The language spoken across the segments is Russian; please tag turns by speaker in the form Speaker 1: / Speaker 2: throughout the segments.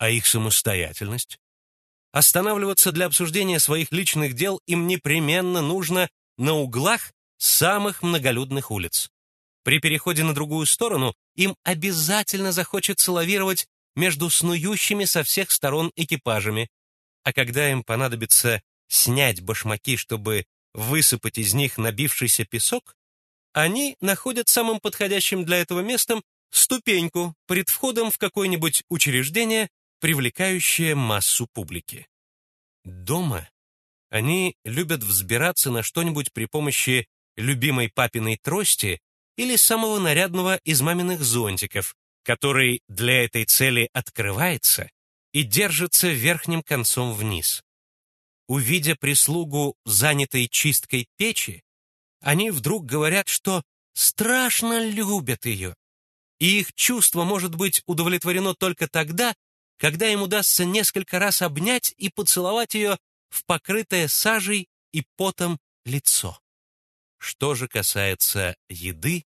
Speaker 1: А их самостоятельность? Останавливаться для обсуждения своих личных дел им непременно нужно на углах самых многолюдных улиц. При переходе на другую сторону им обязательно захочется лавировать между снующими со всех сторон экипажами, а когда им понадобится снять башмаки, чтобы высыпать из них набившийся песок, они находят самым подходящим для этого местом ступеньку пред входом в какое-нибудь учреждение, привлекающее массу публики. Дома они любят взбираться на что-нибудь при помощи любимой папиной трости или самого нарядного из маминых зонтиков, который для этой цели открывается и держится верхним концом вниз. Увидя прислугу, занятой чисткой печи, они вдруг говорят, что страшно любят ее, и их чувство может быть удовлетворено только тогда, когда им удастся несколько раз обнять и поцеловать ее в покрытое сажей и потом лицо. Что же касается еды,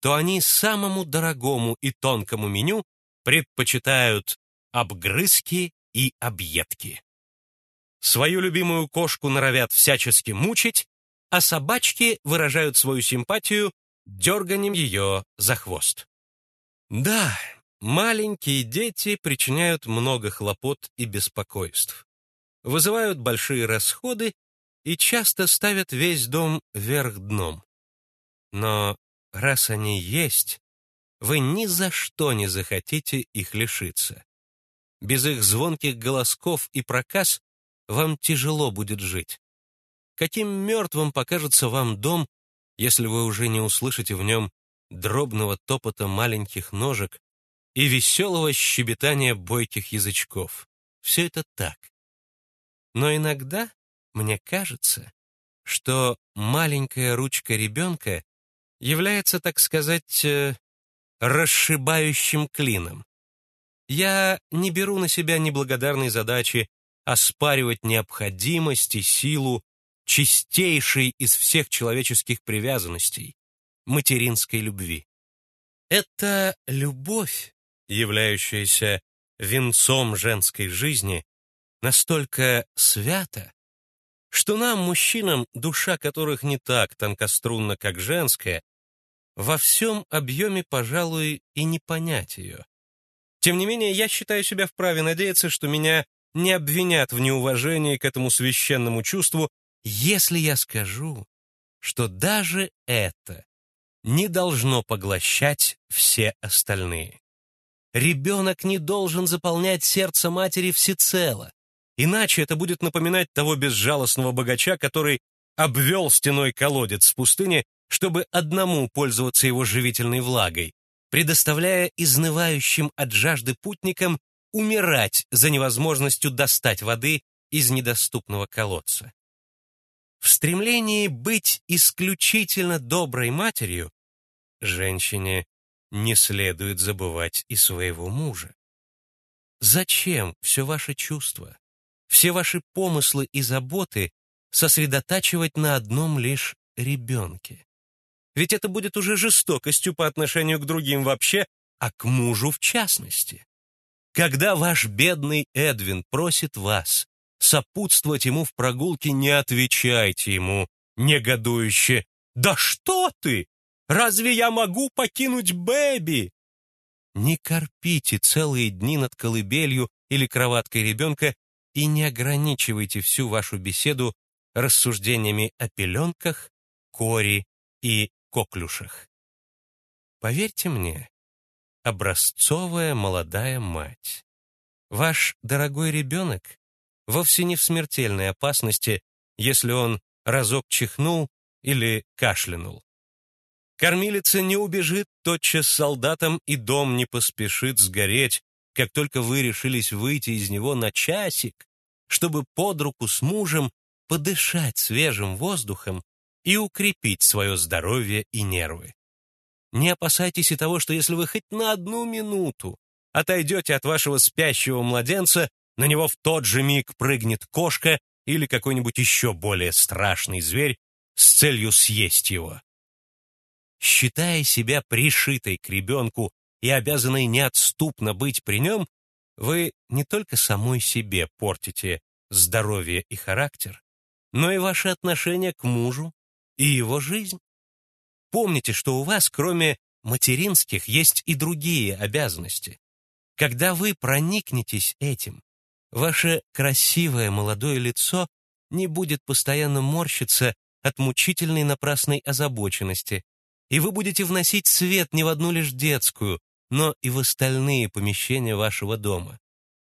Speaker 1: то они самому дорогому и тонкому меню предпочитают обгрызки и объедки. Свою любимую кошку норовят всячески мучить, а собачки выражают свою симпатию дерганием ее за хвост. Да, маленькие дети причиняют много хлопот и беспокойств, вызывают большие расходы и часто ставят весь дом вверх дном. Но раз они есть, вы ни за что не захотите их лишиться. Без их звонких голосков и проказ вам тяжело будет жить. Каким мертвым покажется вам дом, если вы уже не услышите в нем дробного топота маленьких ножек и веселого щебетания бойких язычков. Все это так. Но иногда мне кажется, что маленькая ручка ребенка является, так сказать, э, расшибающим клином. Я не беру на себя неблагодарной задачи оспаривать необходимость и силу чистейшей из всех человеческих привязанностей — материнской любви. Это любовь, являющаяся венцом женской жизни, настолько свята, что нам, мужчинам, душа которых не так тонкострунна, как женская, во всем объеме, пожалуй, и не понять ее. Тем не менее, я считаю себя вправе надеяться, что меня не обвинят в неуважении к этому священному чувству, если я скажу, что даже это не должно поглощать все остальные. Ребенок не должен заполнять сердце матери всецело, иначе это будет напоминать того безжалостного богача, который обвел стеной колодец в пустыне чтобы одному пользоваться его живительной влагой, предоставляя изнывающим от жажды путникам умирать за невозможностью достать воды из недоступного колодца. В стремлении быть исключительно доброй матерью женщине не следует забывать и своего мужа. Зачем все ваше чувство, все ваши помыслы и заботы сосредотачивать на одном лишь ребенке? Ведь это будет уже жестокостью по отношению к другим вообще, а к мужу в частности. Когда ваш бедный Эдвин просит вас сопутствовать ему в прогулке, не отвечайте ему негодующе «Да что ты? Разве я могу покинуть Бэби?» Не корпите целые дни над колыбелью или кроваткой ребенка и не ограничивайте всю вашу беседу рассуждениями о пеленках, кори и коклюшах. Поверьте мне, образцовая молодая мать. Ваш дорогой ребенок вовсе не в смертельной опасности, если он разок чихнул или кашлянул. Кормилица не убежит тотчас с солдатом, и дом не поспешит сгореть, как только вы решились выйти из него на часик, чтобы под руку с мужем подышать свежим воздухом и укрепить свое здоровье и нервы. Не опасайтесь и того, что если вы хоть на одну минуту отойдете от вашего спящего младенца, на него в тот же миг прыгнет кошка или какой-нибудь еще более страшный зверь с целью съесть его. Считая себя пришитой к ребенку и обязанной неотступно быть при нем, вы не только самой себе портите здоровье и характер, но и ваши отношения к мужу и его жизнь. Помните, что у вас, кроме материнских, есть и другие обязанности. Когда вы проникнетесь этим, ваше красивое молодое лицо не будет постоянно морщиться от мучительной напрасной озабоченности, и вы будете вносить свет не в одну лишь детскую, но и в остальные помещения вашего дома.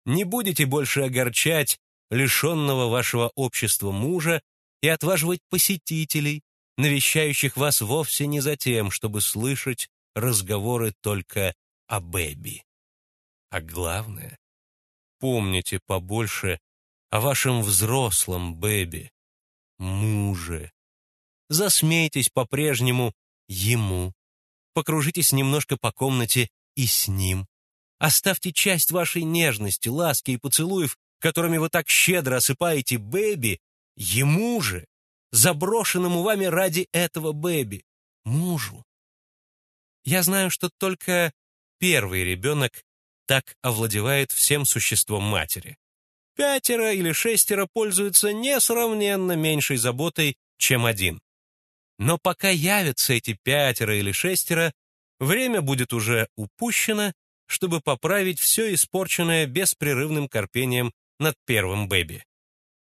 Speaker 1: Не будете больше огорчать лишенного вашего общества мужа и отваживать посетителей, навещающих вас вовсе не за тем, чтобы слышать разговоры только о Бэби. А главное, помните побольше о вашем взрослом Бэби, муже. Засмейтесь по-прежнему ему, покружитесь немножко по комнате и с ним. Оставьте часть вашей нежности, ласки и поцелуев, которыми вы так щедро осыпаете Бэби, ему же, заброшенному вами ради этого Бэби, мужу. Я знаю, что только первый ребенок так овладевает всем существом матери. Пятеро или шестеро пользуются несравненно меньшей заботой, чем один. Но пока явятся эти пятеро или шестеро, время будет уже упущено, чтобы поправить все испорченное беспрерывным корпением над первым бэби.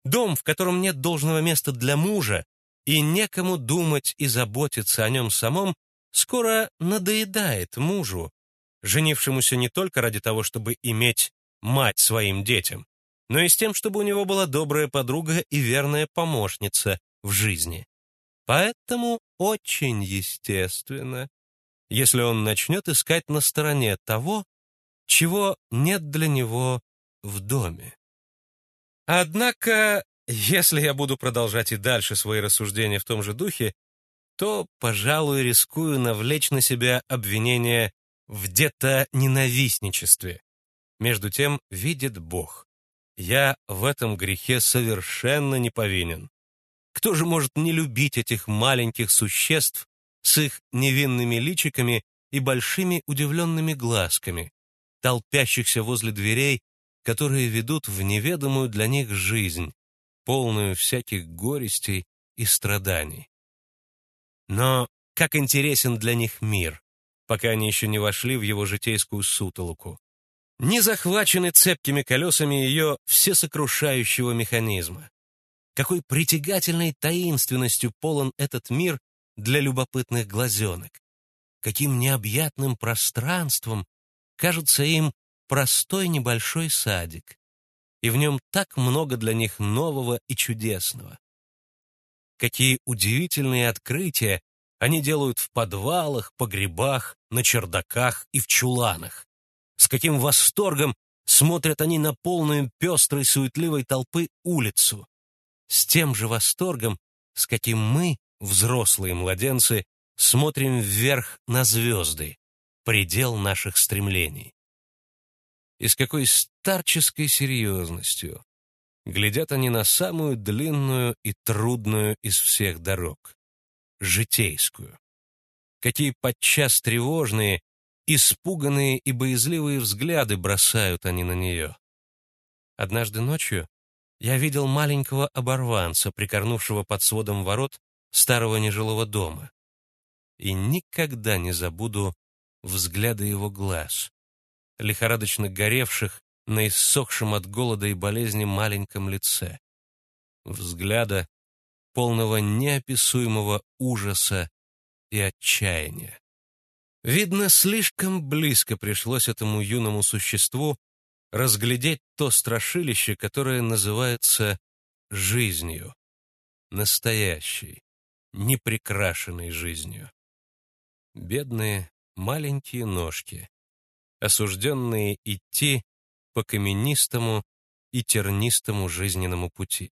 Speaker 1: Дом, в котором нет должного места для мужа, и некому думать и заботиться о нем самом, скоро надоедает мужу, женившемуся не только ради того, чтобы иметь мать своим детям, но и с тем, чтобы у него была добрая подруга и верная помощница в жизни. Поэтому очень естественно, если он начнет искать на стороне того, чего нет для него в доме. Однако, если я буду продолжать и дальше свои рассуждения в том же духе, то, пожалуй, рискую навлечь на себя обвинение в где-то ненавистничестве. Между тем, видит Бог. Я в этом грехе совершенно не повинен. Кто же может не любить этих маленьких существ с их невинными личиками и большими удивленными глазками, толпящихся возле дверей которые ведут в неведомую для них жизнь, полную всяких горестей и страданий. Но как интересен для них мир, пока они еще не вошли в его житейскую сутолоку, не захвачены цепкими колесами ее всесокрушающего механизма. Какой притягательной таинственностью полон этот мир для любопытных глазенок. Каким необъятным пространством кажется им простой небольшой садик, и в нем так много для них нового и чудесного. Какие удивительные открытия они делают в подвалах, погребах, на чердаках и в чуланах. С каким восторгом смотрят они на полную пестрой суетливой толпы улицу. С тем же восторгом, с каким мы, взрослые младенцы, смотрим вверх на звезды, предел наших стремлений и с какой старческой серьезностью. Глядят они на самую длинную и трудную из всех дорог — житейскую. Какие подчас тревожные, испуганные и боязливые взгляды бросают они на нее. Однажды ночью я видел маленького оборванца, прикорнувшего под сводом ворот старого нежилого дома. И никогда не забуду взгляда его глаз, лихорадочно горевших на иссохшем от голода и болезни маленьком лице. Взгляда, полного неописуемого ужаса и отчаяния. Видно, слишком близко пришлось этому юному существу разглядеть то страшилище, которое называется жизнью, настоящей, неприкрашенной жизнью. Бедные маленькие ножки, осужденные идти по каменистому и тернистому жизненному пути.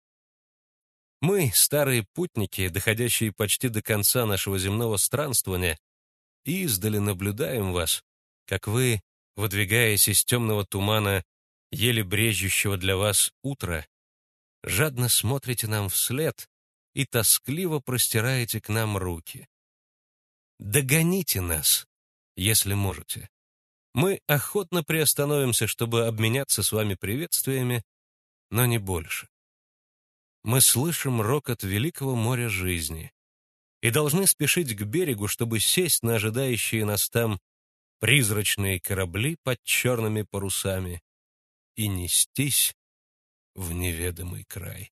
Speaker 1: Мы, старые путники, доходящие почти до конца нашего земного странствования, издали наблюдаем вас, как вы, выдвигаясь из темного тумана, еле брежущего для вас утра, жадно смотрите нам вслед и тоскливо простираете к нам руки. Догоните нас, если можете. Мы охотно приостановимся, чтобы обменяться с вами приветствиями, но не больше. Мы слышим рокот великого моря жизни и должны спешить к берегу, чтобы сесть на ожидающие нас там призрачные корабли под черными парусами и нестись в неведомый край.